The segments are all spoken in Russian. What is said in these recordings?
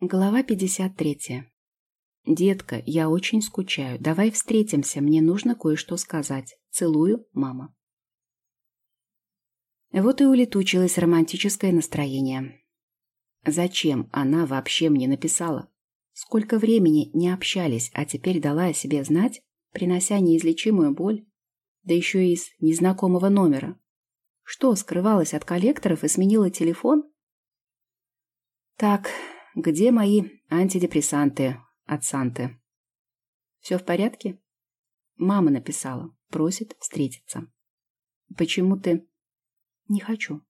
Глава 53. «Детка, я очень скучаю. Давай встретимся, мне нужно кое-что сказать. Целую, мама». Вот и улетучилось романтическое настроение. Зачем она вообще мне написала? Сколько времени не общались, а теперь дала о себе знать, принося неизлечимую боль, да еще и из незнакомого номера. Что, скрывалась от коллекторов и сменила телефон? Так, где мои антидепрессанты от Санты? Все в порядке? Мама написала, просит встретиться. Почему ты... Не хочу.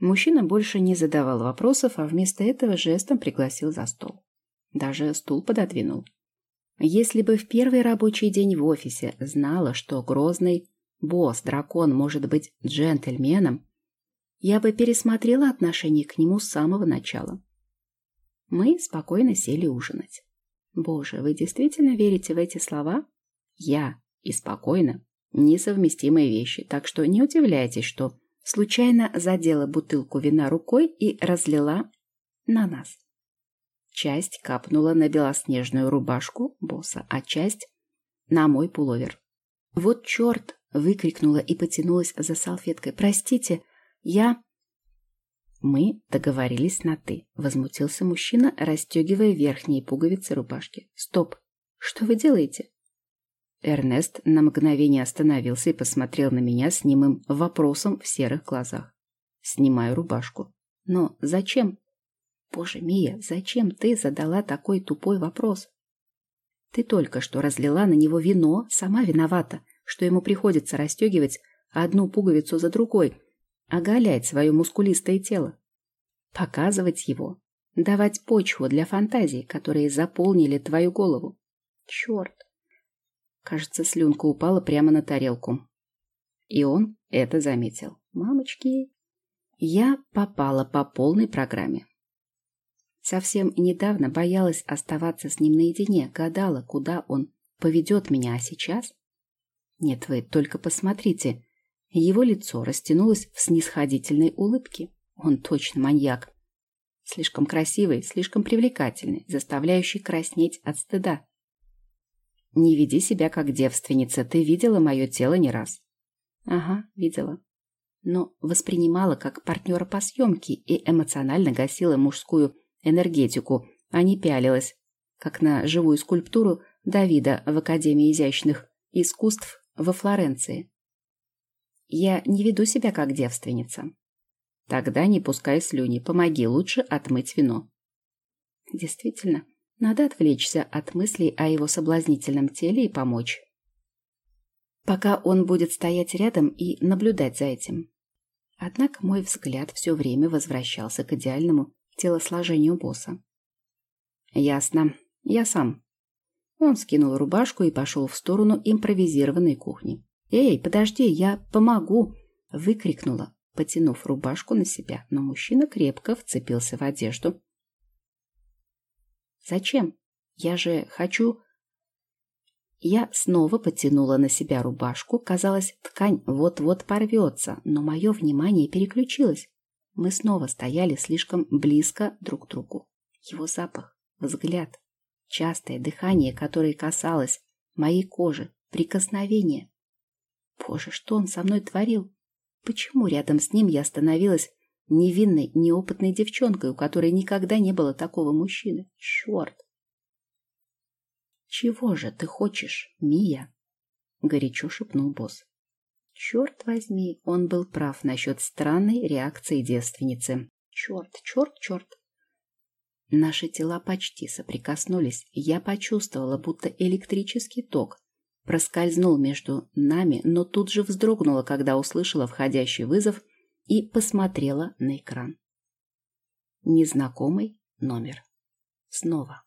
Мужчина больше не задавал вопросов, а вместо этого жестом пригласил за стол. Даже стул пододвинул. Если бы в первый рабочий день в офисе знала, что грозный босс-дракон может быть джентльменом, я бы пересмотрела отношение к нему с самого начала. Мы спокойно сели ужинать. Боже, вы действительно верите в эти слова? Я и спокойно – несовместимые вещи, так что не удивляйтесь, что случайно задела бутылку вина рукой и разлила на нас. Часть капнула на белоснежную рубашку босса, а часть – на мой пуловер. «Вот черт!» – выкрикнула и потянулась за салфеткой. «Простите, я...» «Мы договорились на «ты», — возмутился мужчина, расстегивая верхние пуговицы рубашки. «Стоп! Что вы делаете?» Эрнест на мгновение остановился и посмотрел на меня с немым вопросом в серых глазах. «Снимаю рубашку». «Но зачем?» «Боже, Мия, зачем ты задала такой тупой вопрос?» «Ты только что разлила на него вино, сама виновата, что ему приходится расстегивать одну пуговицу за другой, оголять свое мускулистое тело, показывать его, давать почву для фантазий, которые заполнили твою голову. Черт! Кажется, слюнка упала прямо на тарелку. И он это заметил. Мамочки! Я попала по полной программе. Совсем недавно боялась оставаться с ним наедине, гадала, куда он поведет меня, а сейчас... Нет, вы только посмотрите, его лицо растянулось в снисходительной улыбке. Он точно маньяк. Слишком красивый, слишком привлекательный, заставляющий краснеть от стыда. Не веди себя как девственница. Ты видела мое тело не раз. Ага, видела. Но воспринимала как партнера по съемке и эмоционально гасила мужскую энергетику, а не пялилась, как на живую скульптуру Давида в Академии изящных искусств во Флоренции. Я не веду себя как девственница. Тогда не пускай слюни, помоги лучше отмыть вино. Действительно, надо отвлечься от мыслей о его соблазнительном теле и помочь. Пока он будет стоять рядом и наблюдать за этим. Однако мой взгляд все время возвращался к идеальному телосложению босса. Ясно. Я сам. Он скинул рубашку и пошел в сторону импровизированной кухни. «Эй, подожди, я помогу!» — выкрикнула, потянув рубашку на себя, но мужчина крепко вцепился в одежду. «Зачем? Я же хочу...» Я снова потянула на себя рубашку. Казалось, ткань вот-вот порвется, но мое внимание переключилось. Мы снова стояли слишком близко друг к другу. Его запах, взгляд, частое дыхание, которое касалось моей кожи, прикосновение. Боже, что он со мной творил? Почему рядом с ним я становилась невинной, неопытной девчонкой, у которой никогда не было такого мужчины? Черт! «Чего же ты хочешь, Мия?» — горячо шепнул босс. Черт возьми, он был прав насчет странной реакции девственницы. Черт, черт, черт. Наши тела почти соприкоснулись. Я почувствовала, будто электрический ток проскользнул между нами, но тут же вздрогнула, когда услышала входящий вызов и посмотрела на экран. Незнакомый номер. Снова.